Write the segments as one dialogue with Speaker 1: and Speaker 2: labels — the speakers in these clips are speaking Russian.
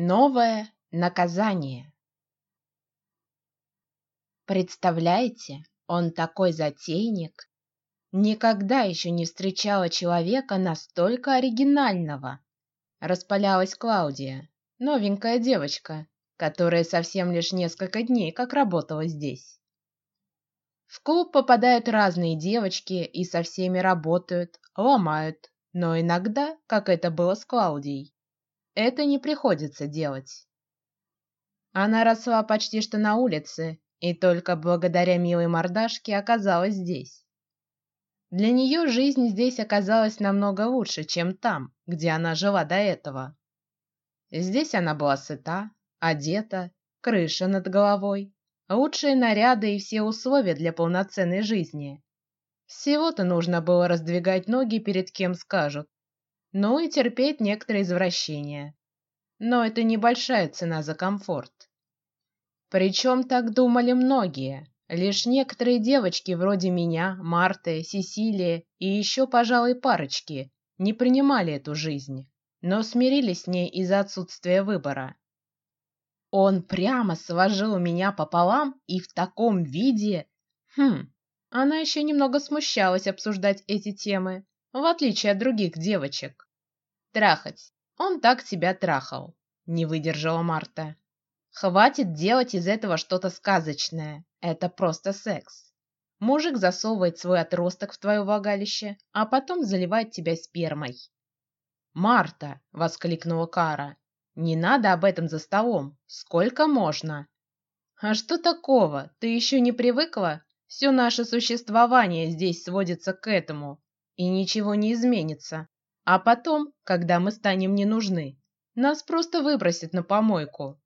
Speaker 1: Новое наказание. Представляете, он такой затейник. Никогда еще не встречала человека настолько оригинального. Распалялась Клаудия, новенькая девочка, которая совсем лишь несколько дней как работала здесь. В клуб попадают разные девочки и со всеми работают, ломают, но иногда, как это было с Клаудией, это не приходится делать. Она росла почти что на улице и только благодаря милой мордашке оказалась здесь. Для нее жизнь здесь оказалась намного лучше, чем там, где она жила до этого. Здесь она была сыта, одета, крыша над головой, лучшие наряды и все условия для полноценной жизни. Всего-то нужно было раздвигать ноги перед кем скажут, ну и терпеть некоторые извращения. Но это небольшая цена за комфорт. Причем так думали многие. Лишь некоторые девочки вроде меня, Марты, Сесилии и еще, пожалуй, парочки не принимали эту жизнь, но смирились с ней из-за отсутствия выбора. Он прямо сложил меня пополам и в таком виде. Хм, она еще немного смущалась обсуждать эти темы, в отличие от других девочек. Трахать. Он так тебя трахал. Не выдержала Марта. Хватит делать из этого что-то сказочное. Это просто секс. Мужик засовывает свой отросток в твое влагалище, а потом заливает тебя спермой. Марта, воскликнула Кара, не надо об этом за столом. Сколько можно? А что такого? Ты еще не привыкла? Все наше существование здесь сводится к этому и ничего не изменится. А потом, когда мы станем не нужны, нас просто выбросят на помойку.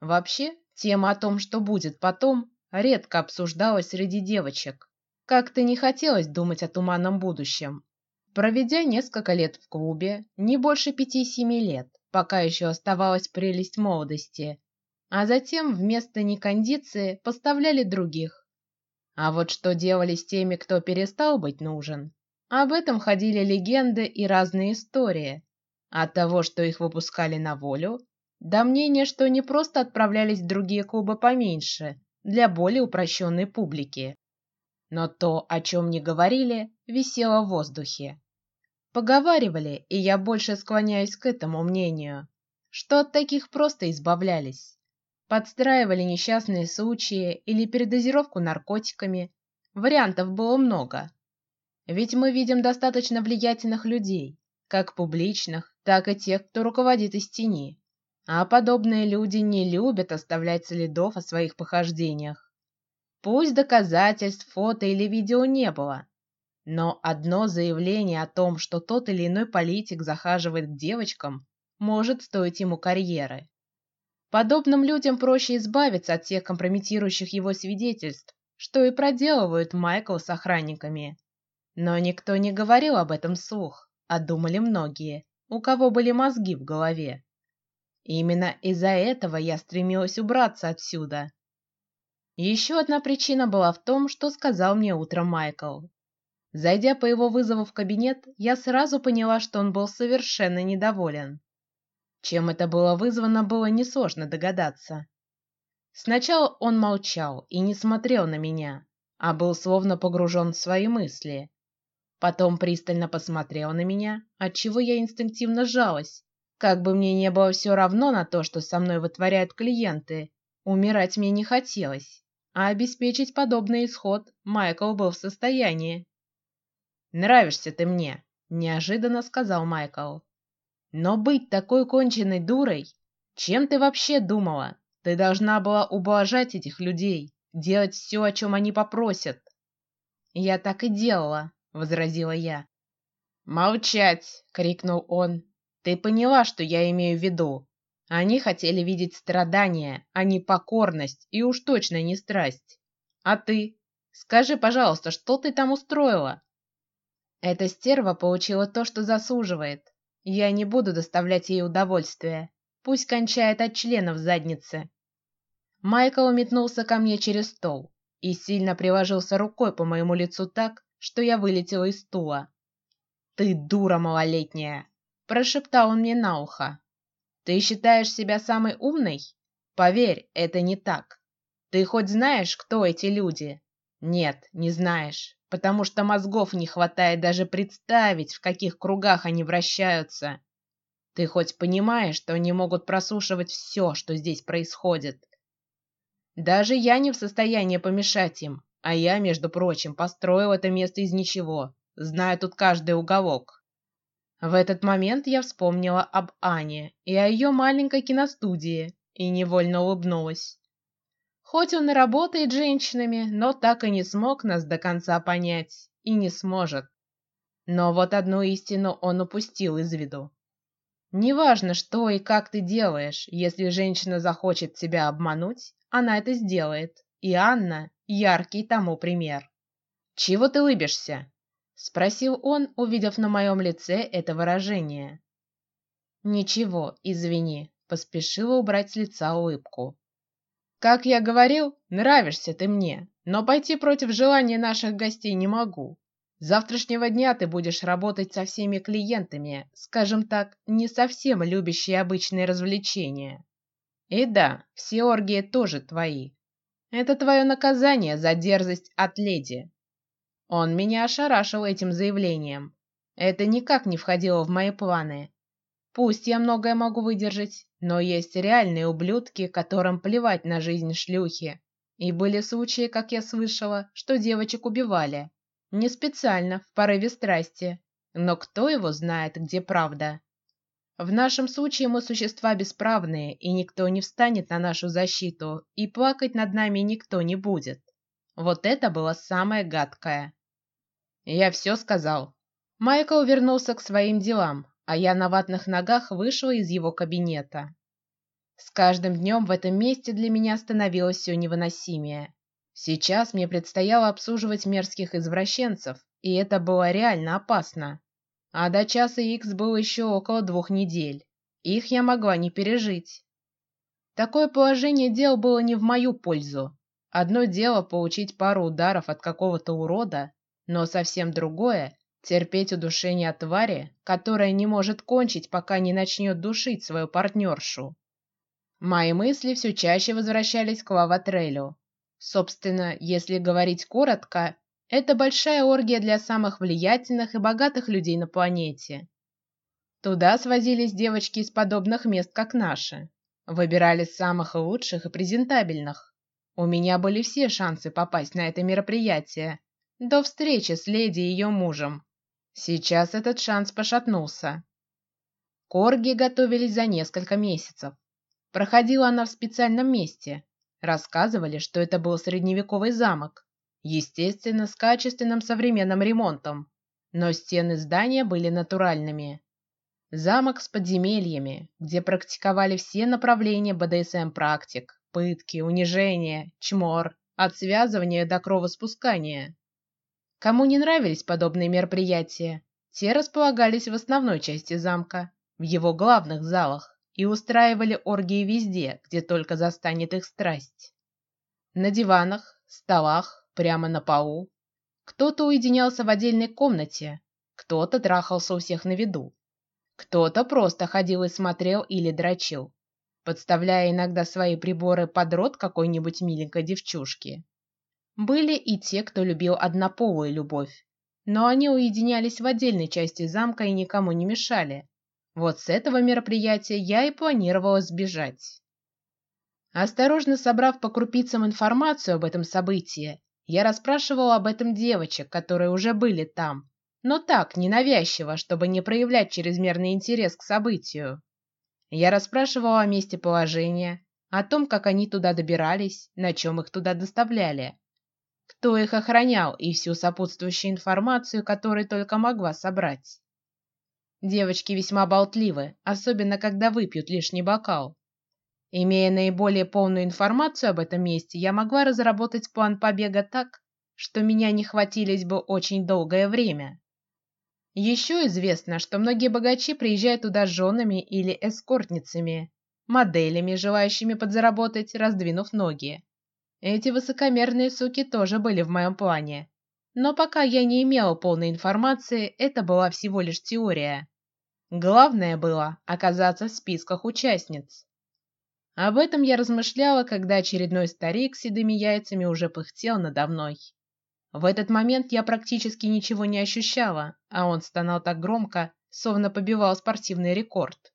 Speaker 1: Вообще, тема о том, что будет потом, редко обсуждалась среди девочек. Как-то не хотелось думать о туманном будущем. Проведя несколько лет в клубе, не больше пяти-семи лет, пока еще оставалась прелесть молодости, а затем вместо некондиции поставляли других, а вот что делали с теми, кто перестал быть нужен? Об этом ходили легенды и разные истории. От того, что их выпускали на волю, до мнения, что они просто отправлялись в другие клубы поменьше для более упрощенной публики. Но то, о чем не говорили, висело в воздухе. Поговаривали, и я больше склоняюсь к этому мнению, что от таких просто избавлялись подстраивали несчастные случаи или передозировку наркотиками. Вариантов было много. Ведь мы видим достаточно влиятельных людей, как публичных, так и тех, кто руководит из тени. А подобные люди не любят оставлять следов о своих похождениях. Пусть доказательств, фото или видео не было, но одно заявление о том, что тот или иной политик захаживает к девочкам, может стоить ему карьеры. Подобным людям проще избавиться от тех компрометирующих его свидетельств, что и проделывают Майкл с охранниками. Но никто не говорил об этом вслух, а думали многие, у кого были мозги в голове. Именно из-за этого я стремилась убраться отсюда. Еще одна причина была в том, что сказал мне утром Майкл. Зайдя по его вызову в кабинет, я сразу поняла, что он был совершенно недоволен. Чем это было вызвано, было несложно догадаться. Сначала он молчал и не смотрел на меня, а был словно погружен в свои мысли. Потом пристально посмотрел на меня, от чего я инстинктивно сжалась. Как бы мне не было все равно на то, что со мной вытворяют клиенты, умирать мне не хотелось, а обеспечить подобный исход Майкл был в состоянии. Нравишься ты мне, неожиданно сказал Майкл. Но быть такой конченной дурой? Чем ты вообще думала? Ты должна была ублажать этих людей, делать все, о чем они попросят. Я так и делала, возразила я. Молчать! крикнул он. Ты поняла, что я имею в виду? Они хотели видеть страдания, а не покорность, и уж точно не страсть. А ты? Скажи, пожалуйста, что ты там устроила? Эта стерва получила то, что заслуживает. Я не буду доставлять ей удовольствия. Пусть кончает от членов задницы. Майкл метнулся ко мне через стол и сильно приложился рукой по моему лицу так, что я вылетела из стула. Ты дура малолетняя, прошептал он мне на ухо. Ты считаешь себя самой умной? Поверь, это не так. Ты хоть знаешь, кто эти люди? Нет, не знаешь, потому что мозгов не хватает даже представить, в каких кругах они вращаются. Ты хоть понимаешь, что они могут прослушивать все, что здесь происходит? Даже я не в состоянии помешать им, а я, между прочим, построил это место из ничего, знаю тут каждый уголок. В этот момент я вспомнила об Ане и о ее маленькой киностудии и невольно улыбнулась. Хоть он и работает женщинами, но так и не смог нас до конца понять и не сможет. Но вот одну истину он упустил из виду. Неважно, что и как ты делаешь, если женщина захочет тебя обмануть, она это сделает. И Анна яркий тому пример. Чего ты улыбишься? спросил он, увидев на моем лице это выражение. Ничего, извини, поспешила убрать с лица улыбку. Как я говорил, нравишься ты мне, но пойти против желания наших гостей не могу. Завтрашнего дня ты будешь работать со всеми клиентами, скажем так, не совсем любящие обычные развлечения. И да, все оргии тоже твои. Это твое наказание за дерзость от леди. Он меня ошарашил этим заявлением. Это никак не входило в мои планы. Пусть я многое могу выдержать, но есть реальные ублюдки, которым плевать на жизнь шлюхи. И были случаи, как я слышала, что девочек убивали не специально в порыве страсти, но кто его знает, где правда? В нашем случае мы существа бесправные, и никто не встанет на нашу защиту, и плакать над нами никто не будет. Вот это было самое гадкое. Я все сказал. Майкл вернулся к своим делам, а я на ватных ногах вышел из его кабинета. С каждым днем в этом месте для меня становилось все невыносимее. Сейчас мне предстояло обслуживать мерзких извращенцев, и это было реально опасно. А до часа Икс было еще около двух недель. Их я могла не пережить. Такое положение дел было не в мою пользу. Одно дело получить пару ударов от какого-то урода, но совсем другое терпеть удушение от твари, которая не может кончить, пока не начнет душить свою партнершу. Мои мысли все чаще возвращались к Лаватрелю. Собственно, если говорить коротко, это большая оргия для самых влиятельных и богатых людей на планете. Туда свозились девочки из подобных мест, как наши, выбирали самых лучших и презентабельных. У меня были все шансы попасть на это мероприятие до встречи с леди и ее мужем. Сейчас этот шанс пошатнулся. Корги готовились за несколько месяцев. Проходила она в специальном месте. Рассказывали, что это был средневековый замок, естественно, с качественным современным ремонтом, но стены здания были натуральными. Замок с подземельями, где практиковали все направления БДСМ практик: пытки, унижение, чмор, от связывания до кровоспускания. Кому не нравились подобные мероприятия, те располагались в основной части замка, в его главных залах, и устраивали оргии везде, где только застанет их страсть. На диванах, столах, прямо на полу. Кто-то уединялся в отдельной комнате, кто-то трахался у всех на виду, кто-то просто ходил и смотрел или дрочил, подставляя иногда свои приборы под рот какой-нибудь миленькой девчушки. Были и те, кто любил однополую любовь, но они уединялись в отдельной части замка и никому не мешали. Вот с этого мероприятия я и планировала сбежать. Осторожно собрав по крупицам информацию об этом событии, я расспрашивал об этом девочек, которые уже были там, но так ненавязчиво, чтобы не проявлять чрезмерный интерес к событию. Я расспрашивал о месте положения, о том, как они туда добирались, на чем их туда доставляли, кто их охранял и всю сопутствующую информацию, которую только могла собрать. Девочки весьма болтливы, особенно когда выпьют лишний бокал. Имея наиболее полную информацию об этом месте, я могла разработать план побега так, что меня не хватились бы очень долгое время. Еще известно, что многие богачи приезжают туда с женами или эскортницами, моделями, желающими подзаработать, раздвинув ноги. Эти высокомерные суки тоже были в моем плане, но пока я не имела полной информации, это была всего лишь теория. Главное было оказаться в списках участниц. Об этом я размышляла, когда очередной старик с седыми яйцами уже пыхтел надо мной. В этот момент я практически ничего не ощущала, а он стонал так громко, словно побивал спортивный рекорд.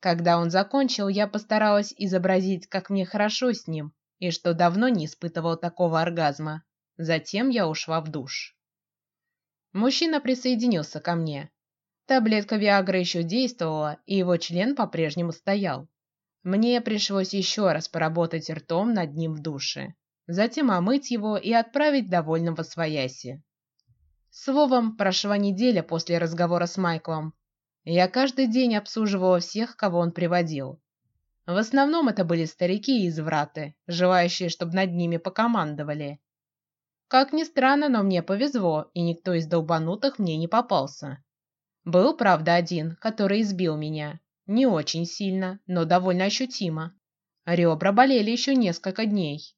Speaker 1: Когда он закончил, я постаралась изобразить, как мне хорошо с ним и что давно не испытывал такого оргазма. Затем я ушла в душ. Мужчина присоединился ко мне. Таблетка Виагры еще действовала, и его член по-прежнему стоял. Мне пришлось еще раз поработать ртом над ним в душе, затем омыть его и отправить довольного свояси. Словом, прошла неделя после разговора с Майклом. Я каждый день обслуживала всех, кого он приводил. В основном это были старики и извраты, желающие, чтобы над ними покомандовали. Как ни странно, но мне повезло, и никто из долбанутых мне не попался. Был, правда, один, который избил меня, не очень сильно, но довольно ощутимо. Ребра болели еще несколько дней.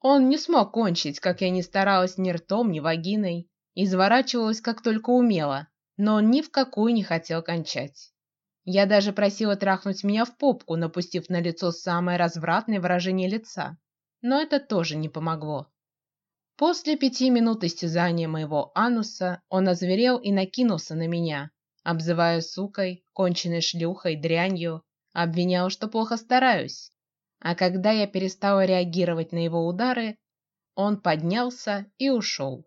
Speaker 1: Он не смог кончить, как я не старалась ни ртом, ни вагиной, изворачивалась как только умела, но он ни в какую не хотел кончать. Я даже просила трахнуть меня в попку, напустив на лицо самое развратное выражение лица, но это тоже не помогло. После пяти минут истязания моего ануса он озверел и накинулся на меня, обзывая сукой, конченной шлюхой, дрянью, обвинял, что плохо стараюсь. А когда я перестала реагировать на его удары, он поднялся и ушел.